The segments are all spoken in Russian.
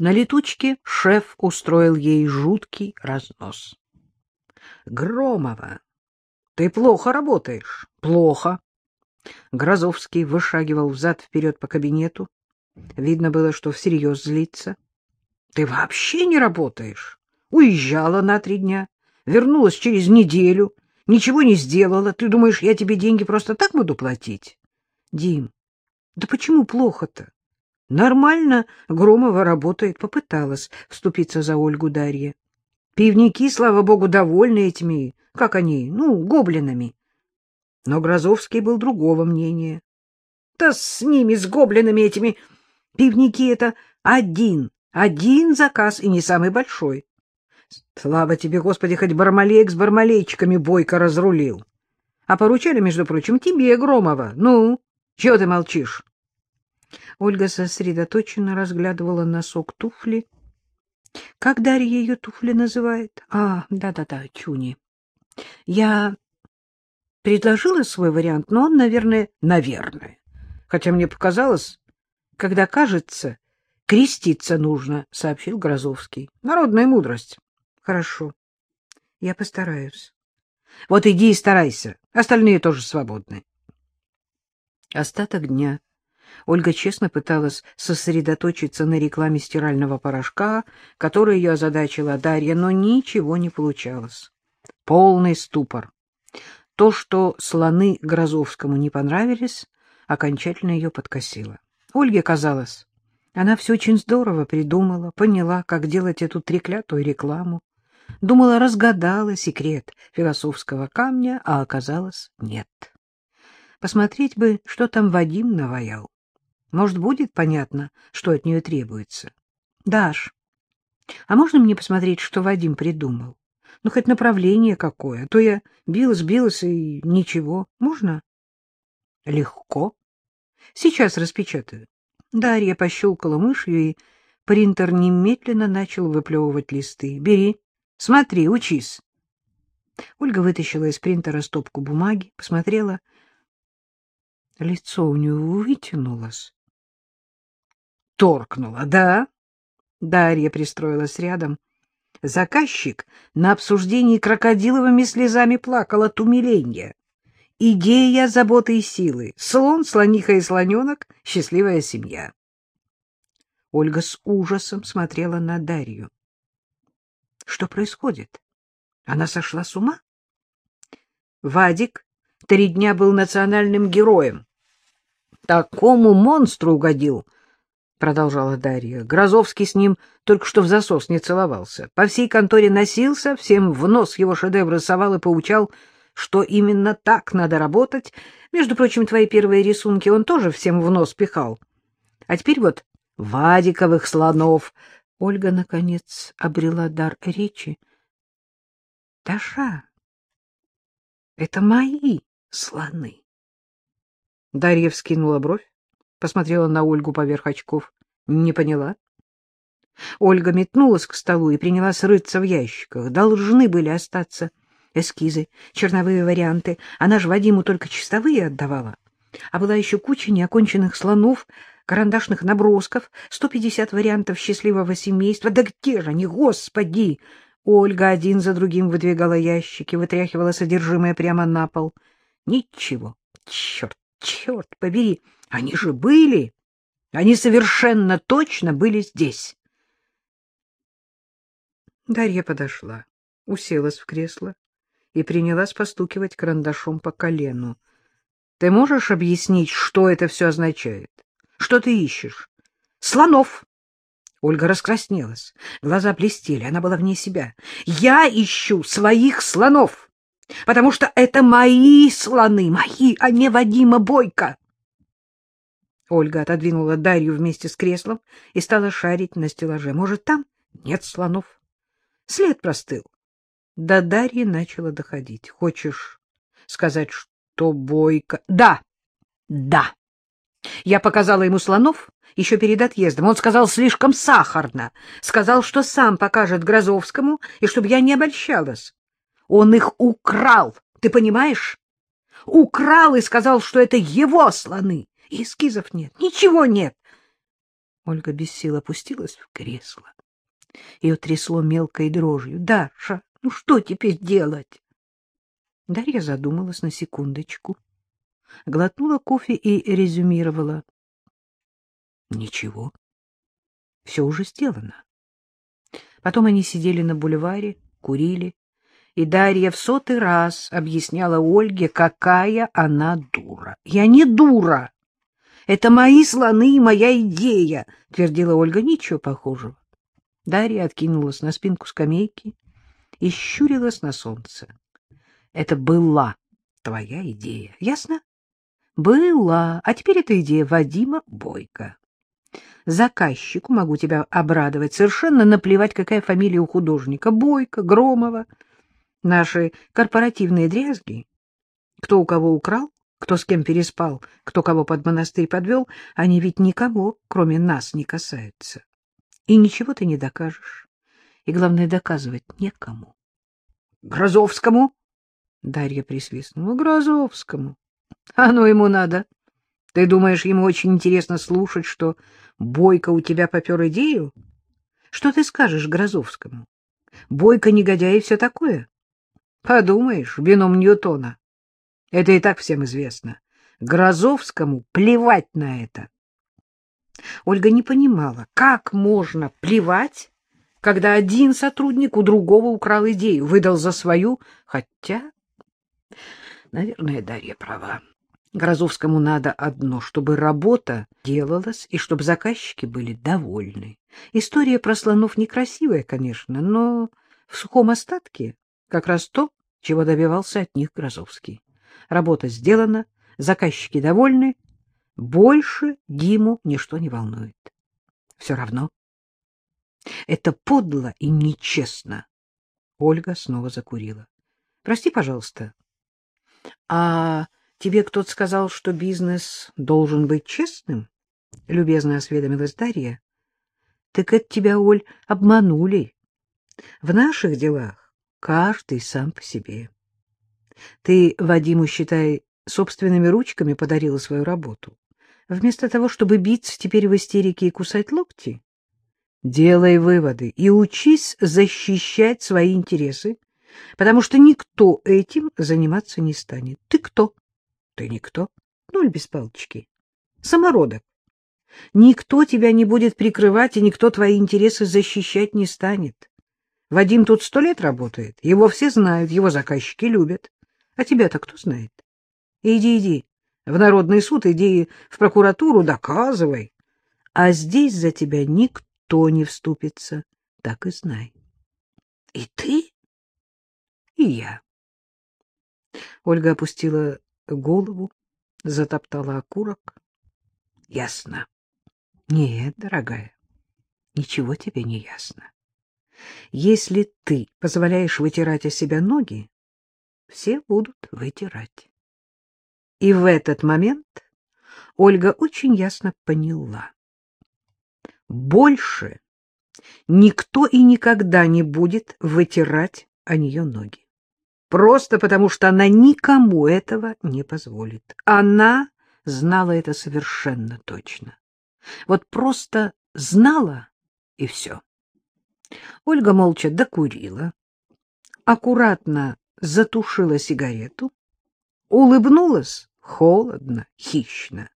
На летучке шеф устроил ей жуткий разнос. — Громова, ты плохо работаешь. — Плохо. Грозовский вышагивал взад-вперед по кабинету. Видно было, что всерьез злится. — Ты вообще не работаешь? Уезжала на три дня, вернулась через неделю, ничего не сделала. Ты думаешь, я тебе деньги просто так буду платить? — Дим, да почему плохо-то? Нормально Громова работает, попыталась вступиться за Ольгу Дарья. Пивники, слава богу, довольны этими, как они, ну, гоблинами. Но Грозовский был другого мнения. Да с ними, с гоблинами этими, пивники — это один, один заказ и не самый большой. Слава тебе, Господи, хоть Бармалеек с бармалейчиками бойко разрулил. А поручали, между прочим, тебе, Громова. Ну, чего ты молчишь? Ольга сосредоточенно разглядывала носок туфли. Как Дарья ее туфли называет? А, да-да-да, чуни. Я предложила свой вариант, но он, наверное, наверное. Хотя мне показалось, когда кажется, креститься нужно, — сообщил Грозовский. Народная мудрость. Хорошо. Я постараюсь. Вот иди и старайся. Остальные тоже свободны. Остаток дня Ольга честно пыталась сосредоточиться на рекламе стирального порошка, которая ее озадачила Дарья, но ничего не получалось. Полный ступор. То, что слоны Грозовскому не понравились, окончательно ее подкосило. Ольге казалось, она все очень здорово придумала, поняла, как делать эту треклятую рекламу. Думала, разгадала секрет философского камня, а оказалось нет. Посмотреть бы, что там Вадим наваял. Может, будет понятно, что от нее требуется. Даш, а можно мне посмотреть, что Вадим придумал? Ну, хоть направление какое, а то я билась, билась и ничего. Можно? Легко. Сейчас распечатаю. Дарья пощелкала мышью, и принтер немедленно начал выплевывать листы. Бери, смотри, учись. Ольга вытащила из принтера стопку бумаги, посмотрела. Лицо у нее вытянулось торкнула, да? Дарья пристроилась рядом. Заказчик на обсуждении крокодиловыми слезами плакал от умиления. Идея заботы и силы. Слон, слониха и слоненок — счастливая семья. Ольга с ужасом смотрела на Дарью. Что происходит? Она сошла с ума? Вадик три дня был национальным героем. Такому монстру угодил — продолжала Дарья. Грозовский с ним только что в засос не целовался. По всей конторе носился, всем в нос его шедевр рисовал и поучал, что именно так надо работать. Между прочим, твои первые рисунки он тоже всем в нос пихал. А теперь вот Вадиковых слонов. Ольга, наконец, обрела дар речи. — Даша, это мои слоны. Дарья вскинула бровь посмотрела на Ольгу поверх очков. Не поняла. Ольга метнулась к столу и принялась рыться в ящиках. Должны были остаться эскизы, черновые варианты. Она же Вадиму только чистовые отдавала. А была еще куча неоконченных слонов, карандашных набросков, сто пятьдесят вариантов счастливого семейства. Да где же они, господи! Ольга один за другим выдвигала ящики, вытряхивала содержимое прямо на пол. Ничего. Черт, черт побери! Они же были! Они совершенно точно были здесь. Дарья подошла, уселась в кресло и принялась постукивать карандашом по колену. — Ты можешь объяснить, что это все означает? Что ты ищешь? — Слонов! Ольга раскраснелась, глаза блестели, она была вне себя. — Я ищу своих слонов, потому что это мои слоны, мои, а не Вадима Бойко. Ольга отодвинула Дарью вместе с креслом и стала шарить на стеллаже. Может, там нет слонов? След простыл. До Дарьи начала доходить. Хочешь сказать, что Бойко... Да, да. Я показала ему слонов еще перед отъездом. Он сказал слишком сахарно. Сказал, что сам покажет Грозовскому, и чтобы я не обольщалась. Он их украл, ты понимаешь? Украл и сказал, что это его слоны. Эскизов нет, ничего нет. Ольга без сил опустилась в кресло. Ее трясло мелкой дрожью. — Даша, ну что теперь делать? Дарья задумалась на секундочку, глотнула кофе и резюмировала. — Ничего, все уже сделано. Потом они сидели на бульваре, курили, и Дарья в сотый раз объясняла Ольге, какая она дура. — Я не дура! Это мои слоны и моя идея, — твердила Ольга. Ничего похожего. Дарья откинулась на спинку скамейки и щурилась на солнце. — Это была твоя идея, ясно? — Была. А теперь это идея Вадима Бойко. Заказчику могу тебя обрадовать. Совершенно наплевать, какая фамилия у художника. Бойко, Громова. Наши корпоративные дрязги. Кто у кого украл, кто с кем переспал, кто кого под монастырь подвел, они ведь никого, кроме нас, не касаются. И ничего ты не докажешь. И, главное, доказывать некому. — Грозовскому? — Дарья присвистнула. — Грозовскому. — Оно ему надо. Ты думаешь, ему очень интересно слушать, что Бойко у тебя попер идею? Что ты скажешь Грозовскому? Бойко негодяй и все такое? Подумаешь, бином Ньютона. Это и так всем известно. Грозовскому плевать на это. Ольга не понимала, как можно плевать, когда один сотрудник у другого украл идею, выдал за свою, хотя, наверное, Дарья права. Грозовскому надо одно, чтобы работа делалась и чтобы заказчики были довольны. История про слонов некрасивая, конечно, но в сухом остатке как раз то, чего добивался от них Грозовский. Работа сделана, заказчики довольны, больше Диму ничто не волнует. Все равно. Это подло и нечестно. Ольга снова закурила. Прости, пожалуйста. А тебе кто-то сказал, что бизнес должен быть честным? Любезно осведомилась Дарья. Так это тебя, Оль, обманули. В наших делах каждый сам по себе. Ты Вадиму, считай, собственными ручками подарила свою работу. Вместо того, чтобы биться теперь в истерике и кусать локти, делай выводы и учись защищать свои интересы, потому что никто этим заниматься не станет. Ты кто? Ты никто. Ноль без палочки. Самородок. Никто тебя не будет прикрывать, и никто твои интересы защищать не станет. Вадим тут сто лет работает, его все знают, его заказчики любят. А тебя-то кто знает? Иди, иди, в народный суд, иди в прокуратуру, доказывай. А здесь за тебя никто не вступится, так и знай. И ты? И я. Ольга опустила голову, затоптала окурок. Ясно. Нет, дорогая, ничего тебе не ясно. Если ты позволяешь вытирать о себя ноги, все будут вытирать. И в этот момент Ольга очень ясно поняла. Больше никто и никогда не будет вытирать о нее ноги. Просто потому, что она никому этого не позволит. Она знала это совершенно точно. Вот просто знала, и все. Ольга молча докурила, аккуратно затушила сигарету, улыбнулась холодно, хищно.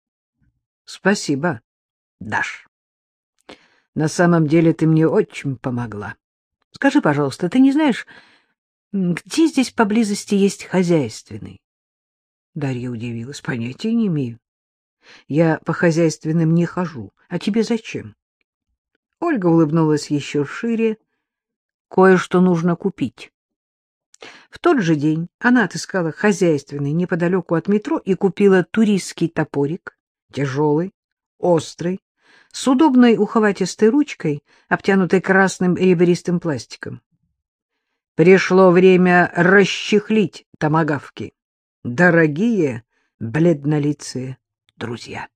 — Спасибо, Даш. На самом деле ты мне очень помогла. Скажи, пожалуйста, ты не знаешь, где здесь поблизости есть хозяйственный? Дарья удивилась. Понятия не имею. Я по хозяйственным не хожу. А тебе зачем? Ольга улыбнулась еще шире. Кое-что нужно купить. В тот же день она отыскала хозяйственный неподалеку от метро и купила туристский топорик, тяжелый, острый, с удобной ухватистой ручкой, обтянутой красным ребристым пластиком. Пришло время расчехлить томагавки. Дорогие бледнолицые друзья!